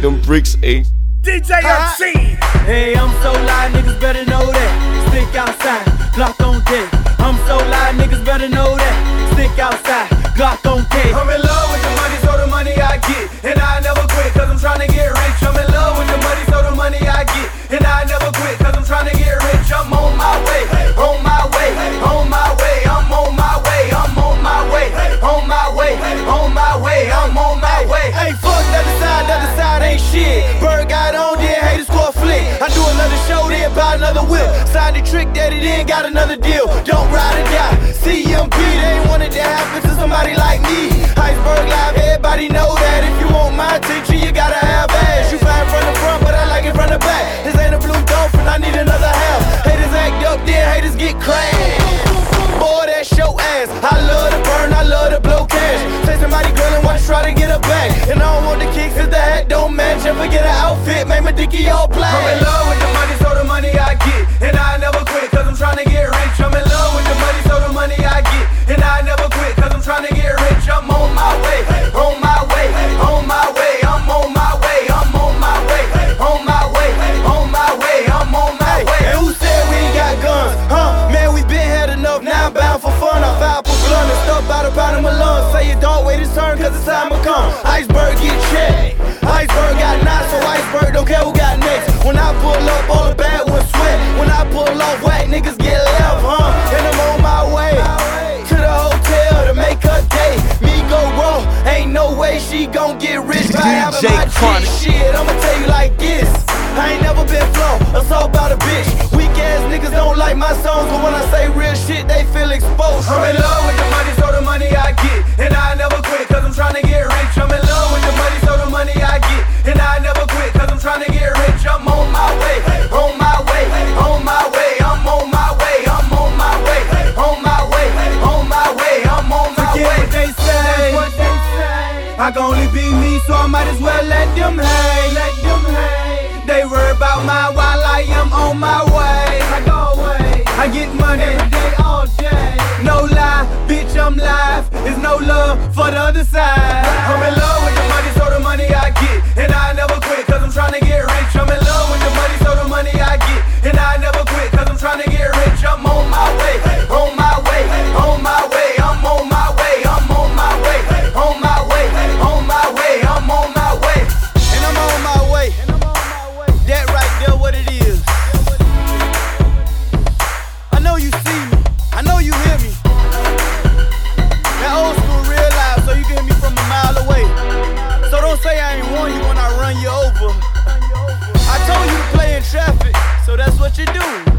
like them bricks, eh? DJ MC. Hey, I'm so live, niggas better know that. Stick outside, Glock on deck. Shit. Bird got on, then haters score flick. I do another show, then buy another whip. Sign the trick daddy, then got another deal. Don't ride or die. CMP, they wanted to happen to somebody like me. Iceberg Live, everybody know that. If you want my attention, you gotta have ass. You fine from the front, but I like it from the back. This ain't a blue dolphin, I need another half. Haters act up, then haters get crashed. Boy, that show ass. I love to burn, I love to blow cash. Say somebody girl and watch try to get her back. And I dicky all black. Pull up, all the bad ones sweat. When I pull off, whack niggas get left, huh? And I'm on my way to the hotel to make her day. Me go raw, ain't no way she gon' get rich by having my Chronic. Shit, I'ma tell you like this. I ain't never been flown, assault about a bitch. Weak ass niggas don't like my songs, but when I say real shit, they feel exposed. I'm in love with the money Can only be me, so I might as well let them hate. Let them hate. They worry about mine while I am on my way. I go away. I get money, Every day, all day. no lie, bitch, I'm live. There's no love for the other side. I'm in love with the money, so the money I get. And I never quit, cause I'm trying to get rich. I'm in love with the money, so the money I get. And I never quit, cause I'm trying to get rich. You do.